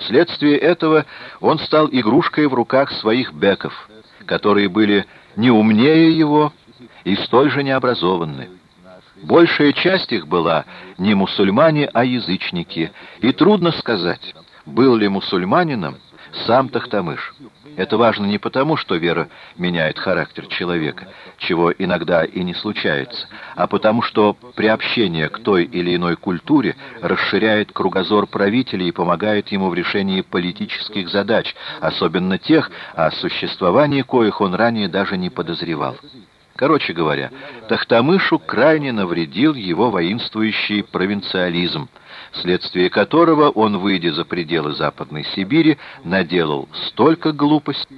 Вследствие этого он стал игрушкой в руках своих беков, которые были не умнее его и столь же необразованны. Большая часть их была не мусульмане, а язычники, и трудно сказать, был ли мусульманином сам Тахтамыш. Это важно не потому, что вера меняет характер человека, чего иногда и не случается, а потому что приобщение к той или иной культуре расширяет кругозор правителей и помогает ему в решении политических задач, особенно тех, о существовании коих он ранее даже не подозревал. Короче говоря, Тахтамышу крайне навредил его воинствующий провинциализм, вследствие которого он, выйдя за пределы Западной Сибири, наделал столько глупостей,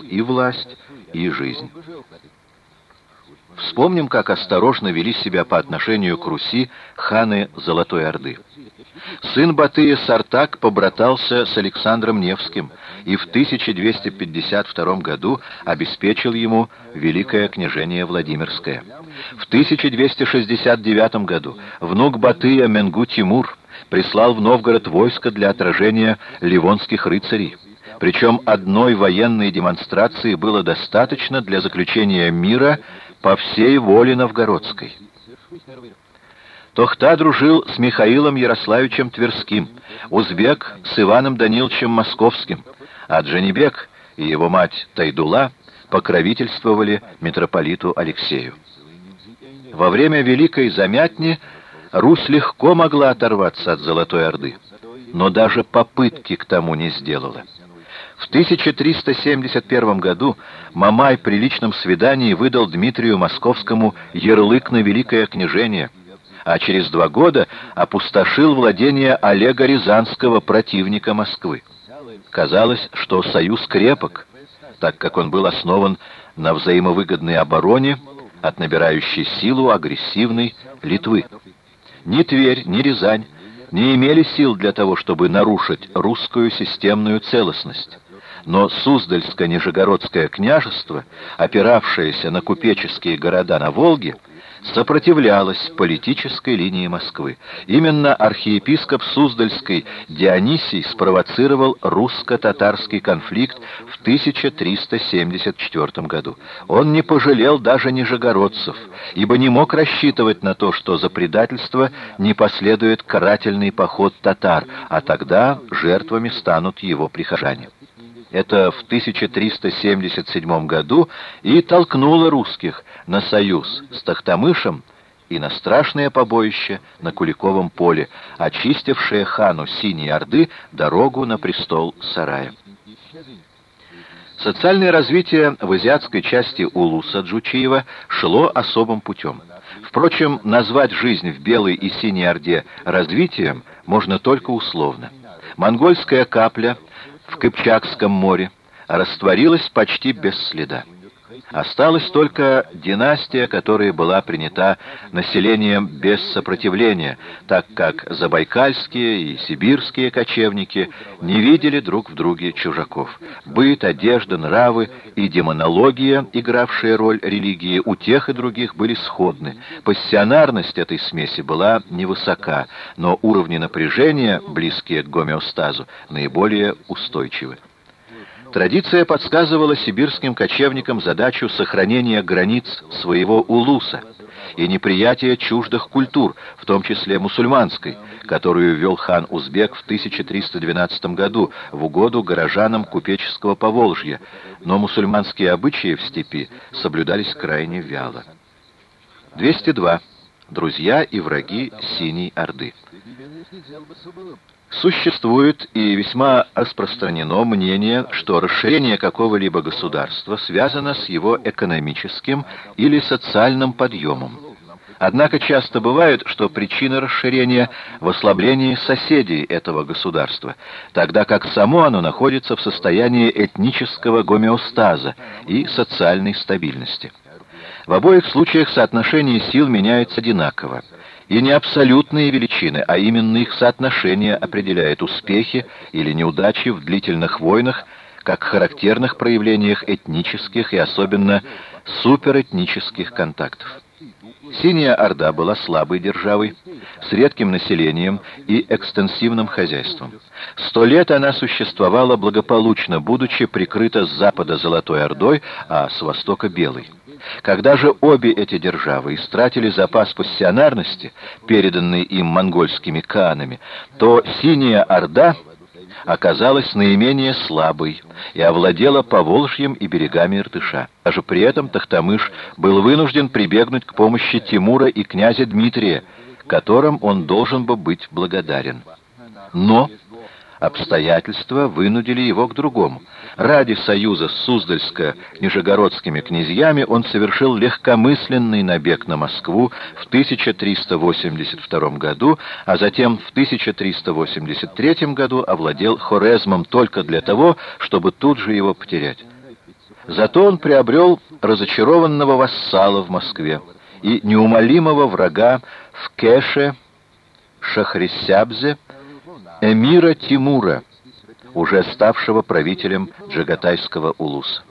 и власть, и жизнь. Вспомним, как осторожно вели себя по отношению к Руси ханы Золотой Орды. Сын Батыя Сартак побратался с Александром Невским и в 1252 году обеспечил ему Великое княжение Владимирское. В 1269 году внук Батыя Менгу Тимур прислал в Новгород войско для отражения ливонских рыцарей. Причем одной военной демонстрации было достаточно для заключения мира по всей воле новгородской. Тохта дружил с Михаилом Ярославичем Тверским, Узбек с Иваном Даниловичем Московским, а Джанибек и его мать Тайдула покровительствовали митрополиту Алексею. Во время Великой Замятни Русь легко могла оторваться от Золотой Орды, но даже попытки к тому не сделала. В 1371 году Мамай при личном свидании выдал Дмитрию Московскому ярлык на Великое княжение, а через два года опустошил владение Олега Рязанского, противника Москвы. Казалось, что союз крепок, так как он был основан на взаимовыгодной обороне от набирающей силу агрессивной Литвы. Ни Тверь, ни Рязань не имели сил для того, чтобы нарушить русскую системную целостность но Суздальско-Нижегородское княжество, опиравшееся на купеческие города на Волге, сопротивлялось политической линии Москвы. Именно архиепископ Суздальской Дионисий спровоцировал русско-татарский конфликт в 1374 году. Он не пожалел даже нижегородцев, ибо не мог рассчитывать на то, что за предательство не последует карательный поход татар, а тогда жертвами станут его прихожане это в 1377 году, и толкнуло русских на союз с Тахтамышем и на страшное побоище на Куликовом поле, очистившее хану Синей Орды дорогу на престол сарая. Социальное развитие в азиатской части Улуса Джучиева шло особым путем. Впрочем, назвать жизнь в Белой и Синей Орде развитием можно только условно. Монгольская капля в Кыпчакском море растворилась почти без следа. Осталась только династия, которая была принята населением без сопротивления, так как забайкальские и сибирские кочевники не видели друг в друге чужаков. Быт, одежда, нравы и демонология, игравшие роль религии, у тех и других были сходны. Пассионарность этой смеси была невысока, но уровни напряжения, близкие к гомеостазу, наиболее устойчивы. Традиция подсказывала сибирским кочевникам задачу сохранения границ своего улуса и неприятия чуждых культур, в том числе мусульманской, которую вел хан Узбек в 1312 году в угоду горожанам купеческого Поволжья, но мусульманские обычаи в степи соблюдались крайне вяло. 202. Друзья и враги Синей Орды. Существует и весьма распространено мнение, что расширение какого-либо государства связано с его экономическим или социальным подъемом. Однако часто бывает, что причина расширения в ослаблении соседей этого государства, тогда как само оно находится в состоянии этнического гомеостаза и социальной стабильности. В обоих случаях соотношение сил меняется одинаково. И не абсолютные величины, а именно их соотношение определяет успехи или неудачи в длительных войнах, как характерных проявлениях этнических и особенно суперэтнических контактов. Синяя Орда была слабой державой, с редким населением и экстенсивным хозяйством. Сто лет она существовала благополучно, будучи прикрыта с запада Золотой Ордой, а с востока Белой. Когда же обе эти державы истратили запас пассионарности, переданный им монгольскими каанами, то Синяя Орда оказалась наименее слабой и овладела Поволжьем и берегами Иртыша. Даже при этом Тахтамыш был вынужден прибегнуть к помощи Тимура и князя Дмитрия, которым он должен был быть благодарен. Но обстоятельства вынудили его к другому. Ради союза с Суздальско-Нижегородскими князьями он совершил легкомысленный набег на Москву в 1382 году, а затем в 1383 году овладел Хорезмом только для того, чтобы тут же его потерять. Зато он приобрел разочарованного вассала в Москве и неумолимого врага в Кеше, Шахрисябзе, эмира Тимура, уже ставшего правителем Джагатайского улуса.